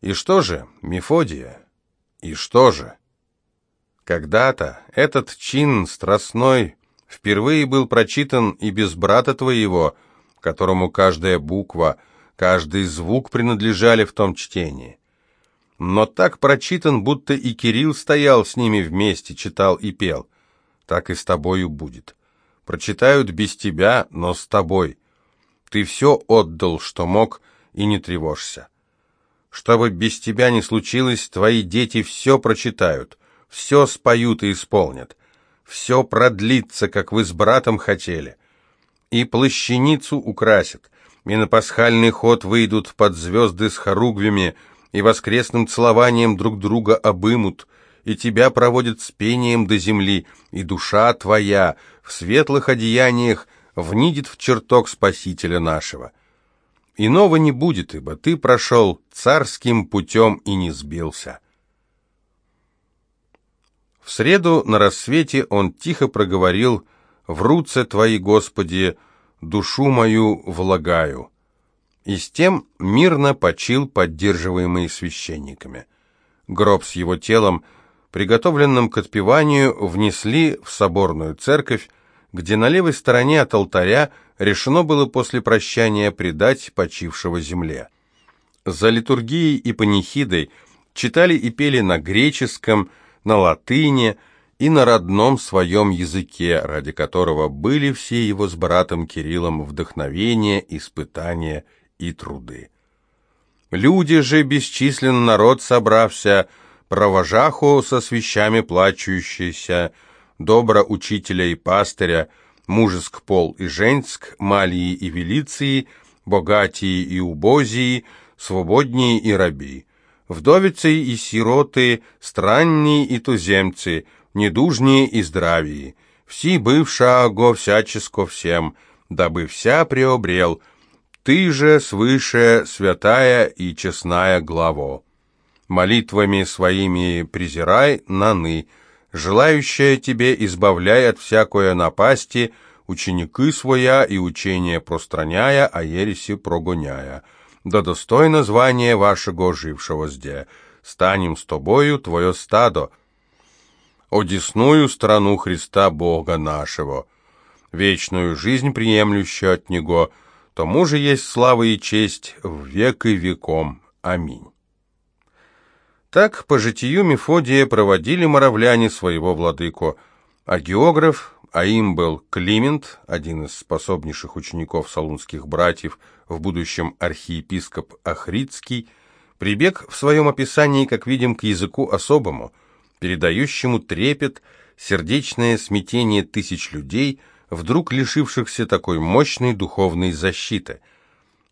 И что же, Мефодия, и что же? Когда-то этот чин страстной впервые был прочитан и без брата твоего, которому каждая буква, каждый звук принадлежали в том чтении. Но так прочитан, будто и Кирилл стоял с ними вместе, читал и пел. Так и с тобою будет. Прочитают без тебя, но с тобой. Ты все отдал, что мог, и не тревожься. Что бы без тебя ни случилось, твои дети все прочитают, все споют и исполнят. Все продлится, как вы с братом хотели. И плащаницу украсят, и на пасхальный ход выйдут под звезды с хоругвями, и воскресным целованием друг друга обымут, и тебя проводят с пением до земли, и душа твоя в светлых одеяниях внидит в чертог Спасителя нашего. Иного не будет, ибо ты прошел царским путем и не сбился». В среду на рассвете он тихо проговорил «В руце Твои, Господи, душу мою влагаю». И с тем мирно почил поддерживаемый священниками. Гроб с его телом, приготовленным к отпеванию, внесли в соборную церковь, где на левой стороне от алтаря решено было после прощания предать почившего земле. За литургией и панихидой читали и пели на греческом, на латыни и на родном своем языке, ради которого были все его с братом Кириллом вдохновения, испытания и труды. Люди же, бесчислен народ собрався, провожаху со свещами плачущийся, добра учителя и пастыря, мужеск пол и женск, малии и велиции, богатии и убозии, свободнее и раби вдовицы и сироты, странні и туземцы, недужние и здравии, все бывшаго всяческо всем, дабы вся приобрел, ты же свыше святая и честная главо. Молитвами своими презирай наны, желающая тебе избавляй от всякой напасти, ученики своя и учение пространяя, а ереси прогоняя да достойно звания вашего жившего зде. Станем с тобою, твое стадо, одесную страну Христа Бога нашего, вечную жизнь, приемлющую от Него, тому же есть слава и честь в век и веком. Аминь. Так по житию Мефодия проводили моравляне своего владыку, а географ, а им был Климент, один из способнейших учеников салунских братьев, в будущем архиепископ Ахридский, прибег в своем описании, как видим, к языку особому, передающему трепет, сердечное смятение тысяч людей, вдруг лишившихся такой мощной духовной защиты.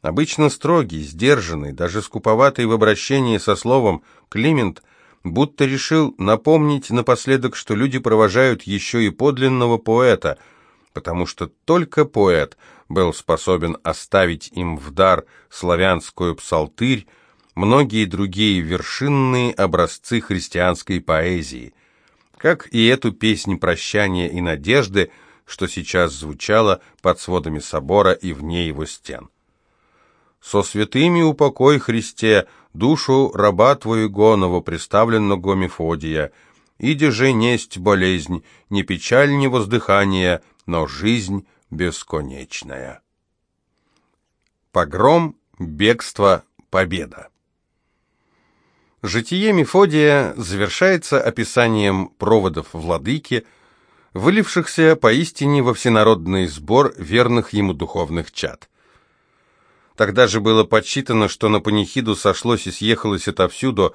Обычно строгий, сдержанный, даже скуповатый в обращении со словом Климент будто решил напомнить напоследок, что люди провожают еще и подлинного поэта, потому что только поэт был способен оставить им в дар славянскую псалтырь, многие другие вершинные образцы христианской поэзии, как и эту песнь прощания и надежды, что сейчас звучала под сводами собора и вне его стен. «Со святыми упокой, Христе, душу раба Твоего новоприставленного Мефодия, иди же несть болезнь, не печаль, не воздыхание, но жизнь бесконечная. Погром, бегство, победа. Житие Мефодия завершается описанием проводов владыки, вылившихся поистине во всенародный сбор верных ему духовных чад. Тогда же было подсчитано, что на панихиду сошлось и съехалось отовсюду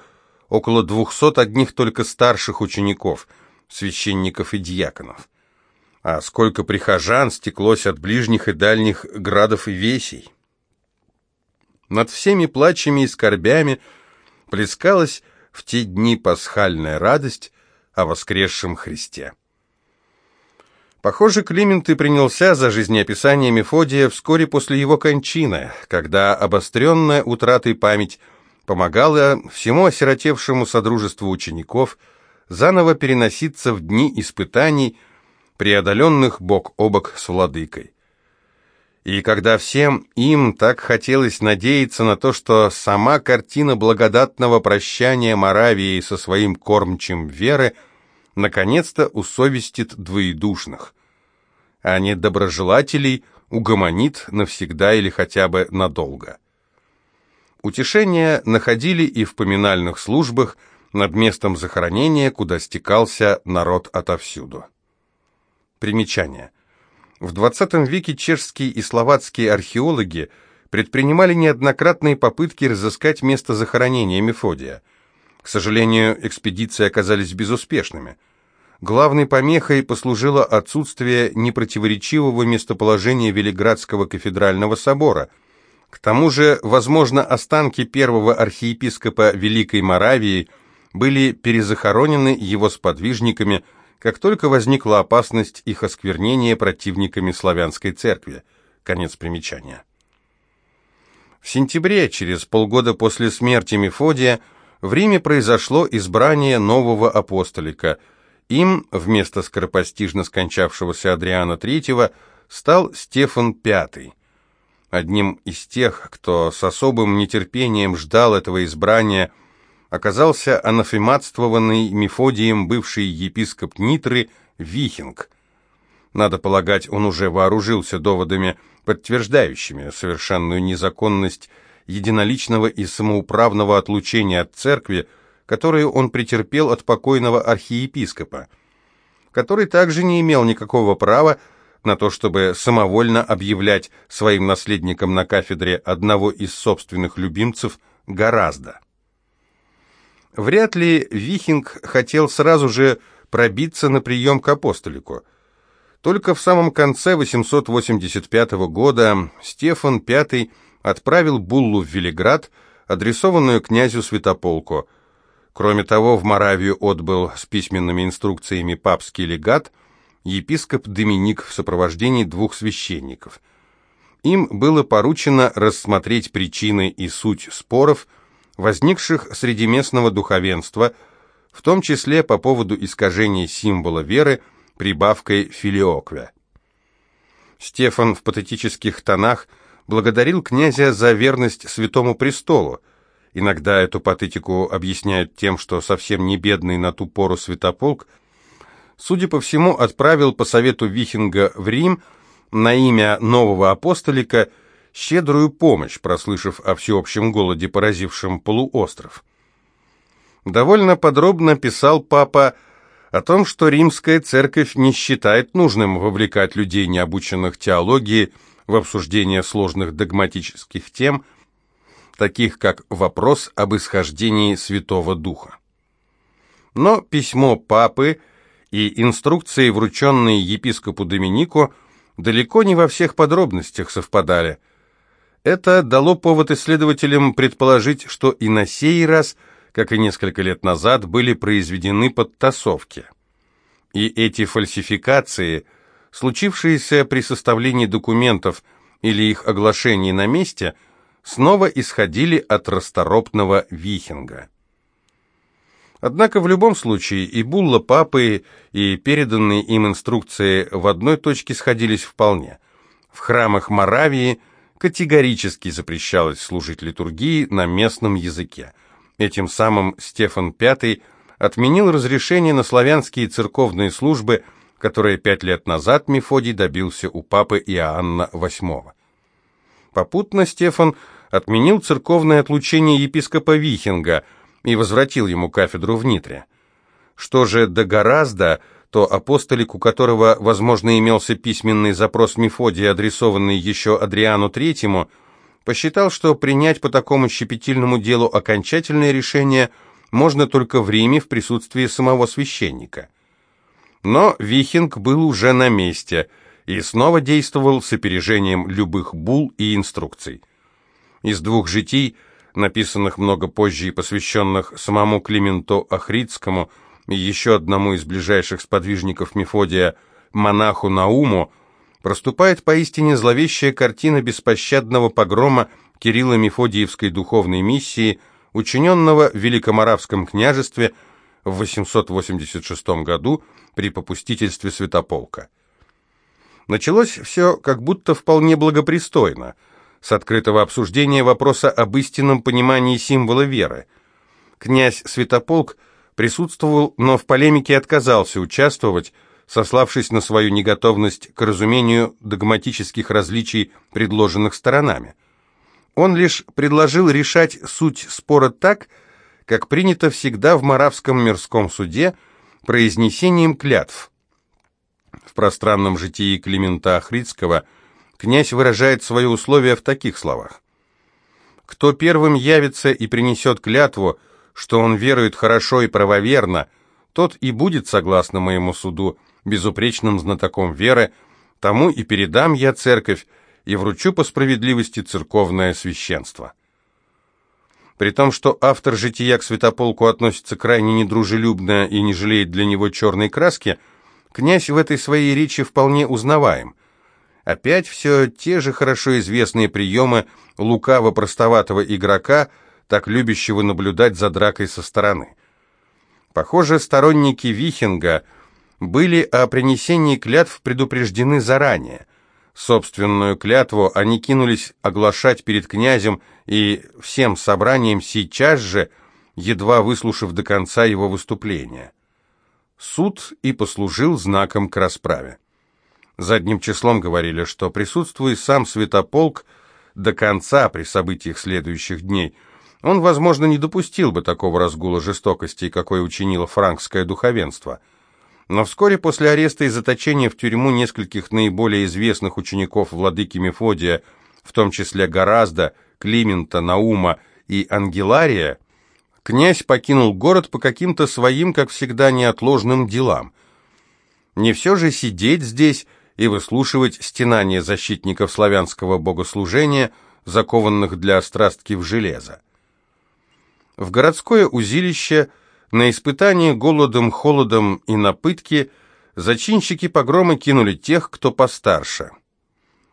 около двухсот одних только старших учеников, священников и диаконов а сколько прихожан стеклось от ближних и дальних градов и весей. Над всеми плачами и скорбями плескалась в те дни пасхальная радость о воскресшем Христе. Похоже, Климент и принялся за жизнеописание Мефодия вскоре после его кончины, когда обостренная утратой память помогала всему осиротевшему содружеству учеников заново переноситься в дни испытаний, преодоленных бок о бок с владыкой. И когда всем им так хотелось надеяться на то, что сама картина благодатного прощания Моравии со своим кормчим веры наконец-то усовестит двоедушных, а не доброжелателей угомонит навсегда или хотя бы надолго. Утешение находили и в поминальных службах над местом захоронения, куда стекался народ отовсюду. Примечание – в XX веке чешские и словацкие археологи предпринимали неоднократные попытки разыскать место захоронения Мефодия. К сожалению, экспедиции оказались безуспешными. Главной помехой послужило отсутствие непротиворечивого местоположения Велиградского кафедрального собора. К тому же, возможно, останки первого архиепископа Великой Моравии были перезахоронены его сподвижниками – как только возникла опасность их осквернения противниками славянской церкви. Конец примечания. В сентябре, через полгода после смерти Мефодия, в Риме произошло избрание нового апостолика. Им, вместо скоропостижно скончавшегося Адриана III, стал Стефан V. Одним из тех, кто с особым нетерпением ждал этого избрания – оказался анафематствованный Мефодием бывший епископ Нитры Вихинг. Надо полагать, он уже вооружился доводами, подтверждающими совершенную незаконность единоличного и самоуправного отлучения от церкви, которое он претерпел от покойного архиепископа, который также не имел никакого права на то, чтобы самовольно объявлять своим наследником на кафедре одного из собственных любимцев гораздо. Вряд ли Вихинг хотел сразу же пробиться на прием к апостолику. Только в самом конце 885 года Стефан V отправил буллу в Велиград, адресованную князю Святополку. Кроме того, в Моравию отбыл с письменными инструкциями папский легат, епископ Доминик в сопровождении двух священников. Им было поручено рассмотреть причины и суть споров – возникших среди местного духовенства, в том числе по поводу искажения символа веры прибавкой филиоквя. Стефан в патетических тонах благодарил князя за верность святому престолу. Иногда эту патетику объясняют тем, что совсем не бедный на ту пору святополк, судя по всему, отправил по совету Вихинга в Рим на имя нового апостолика – щедрую помощь, прослышав о всеобщем голоде, поразившем полуостров. Довольно подробно писал папа о том, что римская церковь не считает нужным вовлекать людей, необученных теологии, в обсуждение сложных догматических тем, таких как вопрос об исхождении Святого Духа. Но письмо папы и инструкции, врученные епископу Доминику, далеко не во всех подробностях совпадали – это дало повод исследователям предположить, что и на сей раз, как и несколько лет назад, были произведены подтасовки. И эти фальсификации, случившиеся при составлении документов или их оглашении на месте, снова исходили от расторопного вихинга. Однако в любом случае и булла папы, и переданные им инструкции в одной точке сходились вполне. В храмах Моравии – категорически запрещалось служить литургии на местном языке. Этим самым Стефан V отменил разрешение на славянские церковные службы, которые пять лет назад Мефодий добился у папы Иоанна VIII. Попутно Стефан отменил церковное отлучение епископа Вихинга и возвратил ему кафедру в Нитре. Что же до гораздо, то апостолик, у которого, возможно, имелся письменный запрос Мефодия, адресованный еще Адриану Третьему, посчитал, что принять по такому щепетильному делу окончательное решение можно только в Риме в присутствии самого священника. Но Вихинг был уже на месте и снова действовал с опережением любых бул и инструкций. Из двух житий, написанных много позже и посвященных самому Клименту Ахридскому, и еще одному из ближайших сподвижников Мефодия, монаху Науму, проступает поистине зловещая картина беспощадного погрома Кирилла Мефодиевской духовной миссии, учиненного в Великоморавском княжестве в 886 году при попустительстве Святополка. Началось все как будто вполне благопристойно, с открытого обсуждения вопроса об истинном понимании символа веры. Князь Святополк присутствовал, но в полемике отказался участвовать, сославшись на свою неготовность к разумению догматических различий, предложенных сторонами. Он лишь предложил решать суть спора так, как принято всегда в Моравском мирском суде, произнесением клятв. В пространном житии Климента Ахридского князь выражает свои условия в таких словах. «Кто первым явится и принесет клятву, что он верует хорошо и правоверно, тот и будет, согласно моему суду, безупречным знатоком веры, тому и передам я церковь, и вручу по справедливости церковное священство. При том, что автор «Жития» к Святополку относится крайне недружелюбно и не жалеет для него черной краски, князь в этой своей речи вполне узнаваем. Опять все те же хорошо известные приемы лукаво-простоватого игрока, так любящего наблюдать за дракой со стороны. Похоже, сторонники Вихинга были о принесении клятв предупреждены заранее. Собственную клятву они кинулись оглашать перед князем и всем собранием сейчас же, едва выслушав до конца его выступления. Суд и послужил знаком к расправе. Задним числом говорили, что присутствует сам Святополк до конца при событиях следующих дней, он, возможно, не допустил бы такого разгула жестокости, какой учинило франкское духовенство – но вскоре после ареста и заточения в тюрьму нескольких наиболее известных учеников владыки Мефодия, в том числе Гораздо, Климента, Наума и Ангелария, князь покинул город по каким-то своим, как всегда, неотложным делам. Не все же сидеть здесь и выслушивать стенания защитников славянского богослужения, закованных для страстки в железо. В городское узилище – на испытание голодом, холодом и на пытки зачинщики погрома кинули тех, кто постарше.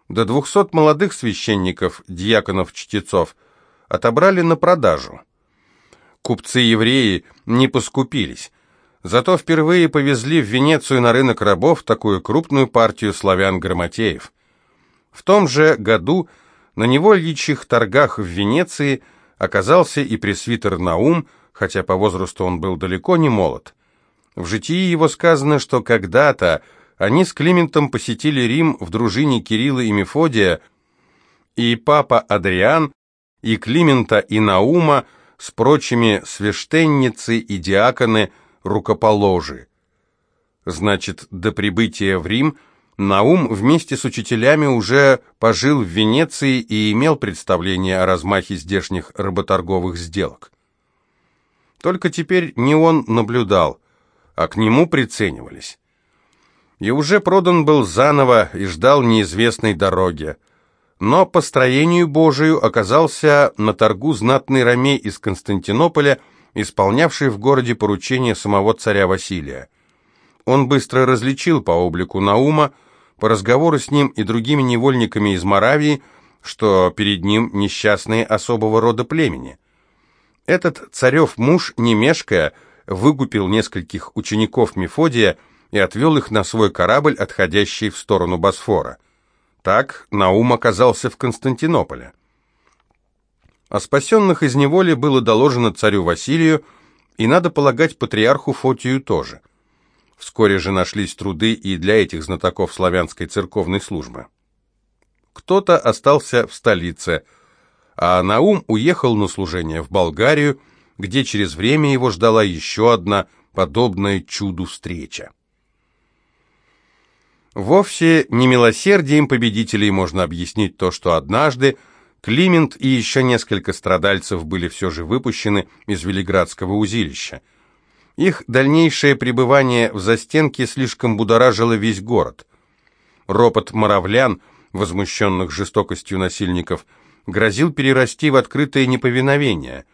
До двухсот молодых священников, дьяконов-чтецов, отобрали на продажу. Купцы-евреи не поскупились, зато впервые повезли в Венецию на рынок рабов такую крупную партию славян-грамотеев. В том же году на невольничьих торгах в Венеции оказался и пресвитер Наум, хотя по возрасту он был далеко не молод. В житии его сказано, что когда-то они с Климентом посетили Рим в дружине Кирилла и Мефодия, и папа Адриан, и Климента, и Наума с прочими священницы и диаконы рукоположи. Значит, до прибытия в Рим Наум вместе с учителями уже пожил в Венеции и имел представление о размахе здешних работорговых сделок. Только теперь не он наблюдал, а к нему приценивались. И уже продан был заново и ждал неизвестной дороги. Но по строению Божию оказался на торгу знатный ромей из Константинополя, исполнявший в городе поручение самого царя Василия. Он быстро различил по облику Наума, по разговору с ним и другими невольниками из Моравии, что перед ним несчастные особого рода племени – этот царев муж, не мешкая, выгупил нескольких учеников Мефодия и отвел их на свой корабль, отходящий в сторону Босфора. Так Наум оказался в Константинополе. О спасенных из неволи было доложено царю Василию, и, надо полагать, патриарху Фотию тоже. Вскоре же нашлись труды и для этих знатоков славянской церковной службы. Кто-то остался в столице – а Наум уехал на служение в Болгарию, где через время его ждала еще одна подобная чуду встреча. Вовсе не милосердием победителей можно объяснить то, что однажды Климент и еще несколько страдальцев были все же выпущены из Велиградского узилища. Их дальнейшее пребывание в застенке слишком будоражило весь город. Ропот моравлян, возмущенных жестокостью насильников, грозил перерасти в открытое неповиновение.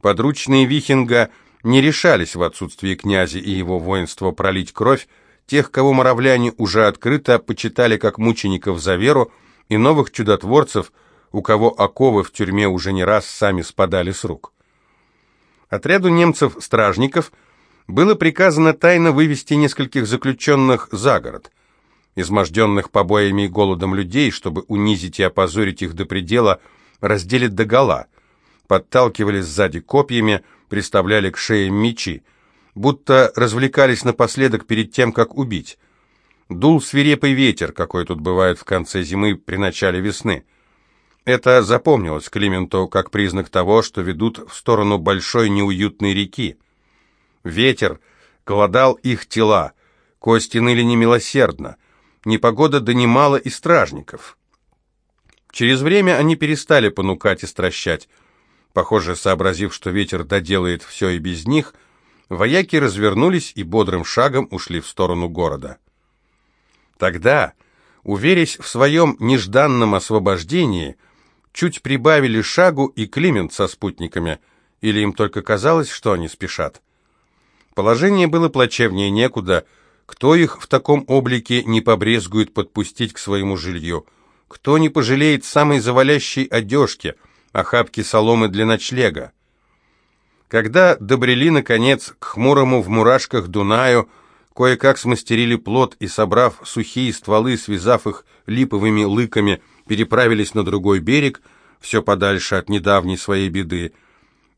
Подручные Вихинга не решались в отсутствии князя и его воинства пролить кровь, тех, кого моравляне уже открыто почитали как мучеников за веру, и новых чудотворцев, у кого оковы в тюрьме уже не раз сами спадали с рук. Отряду немцев-стражников было приказано тайно вывести нескольких заключенных за город. Изможденных побоями и голодом людей, чтобы унизить и опозорить их до предела, раздели догола, подталкивали сзади копьями, приставляли к шее мечи, будто развлекались напоследок перед тем, как убить. Дул свирепый ветер, какой тут бывает в конце зимы при начале весны. Это запомнилось Клименту как признак того, что ведут в сторону большой неуютной реки. Ветер голодал их тела, кости ныли немилосердно, непогода донимала и стражников. Через время они перестали понукать и стращать. Похоже, сообразив, что ветер доделает все и без них, вояки развернулись и бодрым шагом ушли в сторону города. Тогда, уверясь в своем нежданном освобождении, чуть прибавили шагу и Климент со спутниками, или им только казалось, что они спешат. Положение было плачевнее некуда, кто их в таком облике не побрезгует подпустить к своему жилью, кто не пожалеет самой завалящей одежки, охапки соломы для ночлега. Когда добрели, наконец, к хмурому в мурашках Дунаю, кое-как смастерили плот и, собрав сухие стволы, связав их липовыми лыками, переправились на другой берег, все подальше от недавней своей беды.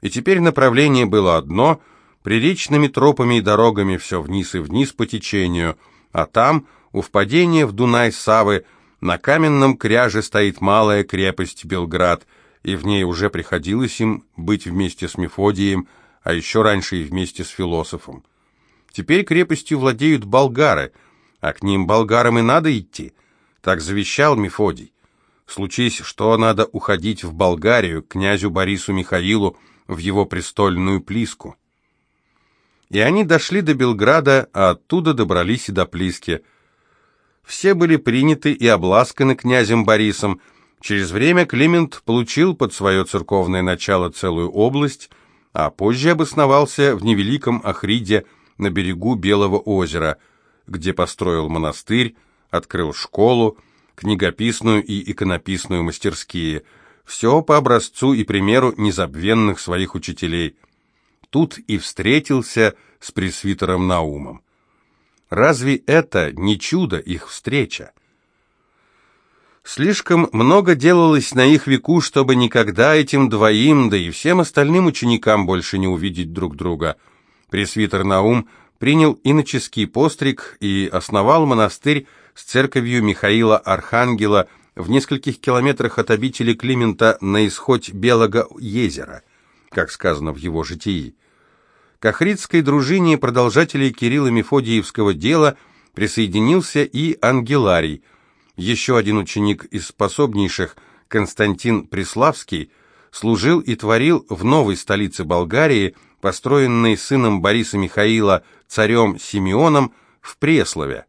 И теперь направление было одно — приречными тропами и дорогами все вниз и вниз по течению, а там, у впадения в Дунай-Савы, на каменном кряже стоит малая крепость Белград, и в ней уже приходилось им быть вместе с Мефодием, а еще раньше и вместе с философом. Теперь крепостью владеют болгары, а к ним болгарам и надо идти. Так завещал Мефодий. Случись, что надо уходить в Болгарию, князю Борису Михаилу, в его престольную Плиску и они дошли до Белграда, а оттуда добрались и до Плиски. Все были приняты и обласканы князем Борисом. Через время Климент получил под свое церковное начало целую область, а позже обосновался в невеликом Ахриде на берегу Белого озера, где построил монастырь, открыл школу, книгописную и иконописную мастерские, все по образцу и примеру незабвенных своих учителей – тут и встретился с пресвитером Наумом. Разве это не чудо их встреча? Слишком много делалось на их веку, чтобы никогда этим двоим, да и всем остальным ученикам больше не увидеть друг друга. Пресвитер Наум принял иноческий постриг и основал монастырь с церковью Михаила Архангела в нескольких километрах от обители Климента на исход Белого езера, как сказано в его житии. К Ахридской дружине продолжателей Кирилла Мефодиевского дела присоединился и Ангеларий. Еще один ученик из способнейших, Константин Преславский, служил и творил в новой столице Болгарии, построенной сыном Бориса Михаила царем Симеоном в Преслове.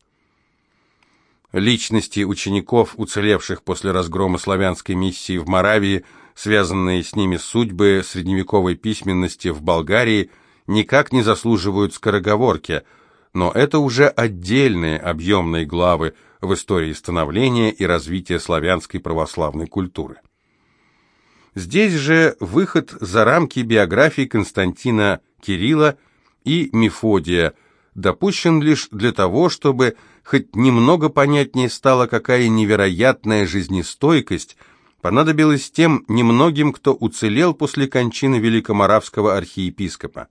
Личности учеников, уцелевших после разгрома славянской миссии в Моравии, связанные с ними судьбы средневековой письменности в Болгарии – никак не заслуживают скороговорки, но это уже отдельные объемные главы в истории становления и развития славянской православной культуры. Здесь же выход за рамки биографии Константина Кирилла и Мефодия допущен лишь для того, чтобы хоть немного понятнее стало, какая невероятная жизнестойкость понадобилась тем немногим, кто уцелел после кончины великоморавского архиепископа.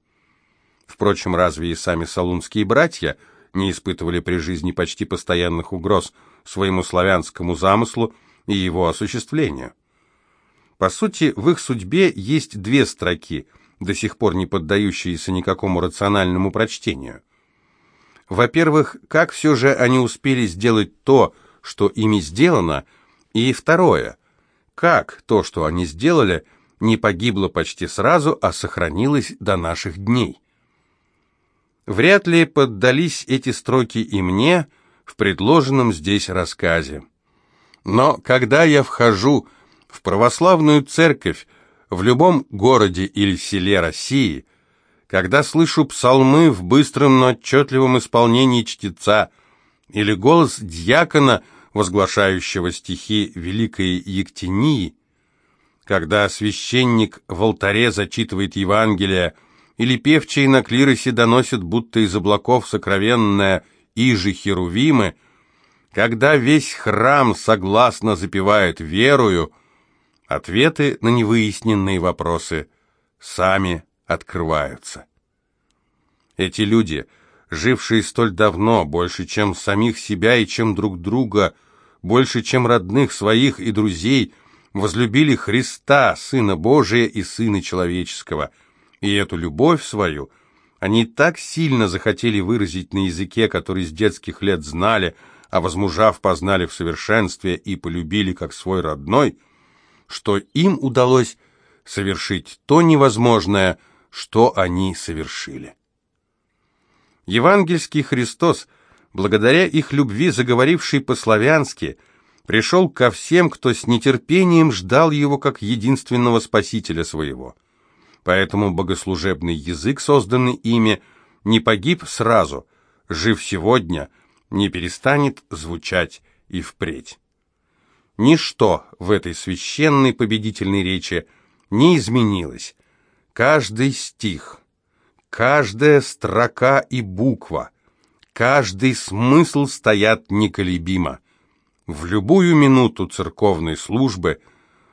Впрочем, разве и сами салунские братья не испытывали при жизни почти постоянных угроз своему славянскому замыслу и его осуществлению? По сути, в их судьбе есть две строки, до сих пор не поддающиеся никакому рациональному прочтению. Во-первых, как все же они успели сделать то, что ими сделано, и второе, как то, что они сделали, не погибло почти сразу, а сохранилось до наших дней. Вряд ли поддались эти строки и мне в предложенном здесь рассказе. Но когда я вхожу в православную церковь в любом городе или селе России, когда слышу псалмы в быстром, но отчетливом исполнении чтеца или голос дьякона, возглашающего стихи Великой Ектении, когда священник в алтаре зачитывает Евангелие, или певчие на клиросе доносят, будто из облаков сокровенное «Иже Херувимы», когда весь храм согласно запевает верою, ответы на невыясненные вопросы сами открываются. Эти люди, жившие столь давно, больше, чем самих себя и чем друг друга, больше, чем родных своих и друзей, возлюбили Христа, Сына Божия и Сына Человеческого, и эту любовь свою они так сильно захотели выразить на языке, который с детских лет знали, а возмужав познали в совершенстве и полюбили как свой родной, что им удалось совершить то невозможное, что они совершили. Евангельский Христос, благодаря их любви, заговоривший по-славянски, пришел ко всем, кто с нетерпением ждал его как единственного спасителя своего. Поэтому богослужебный язык, созданный ими, не погиб сразу, жив сегодня, не перестанет звучать и впредь. Ничто в этой священной победительной речи не изменилось. Каждый стих – Каждая строка и буква, каждый смысл стоят неколебимо. В любую минуту церковной службы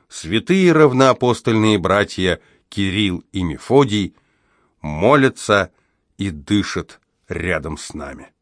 святые равноапостольные братья Кирилл и Мефодий молятся и дышат рядом с нами.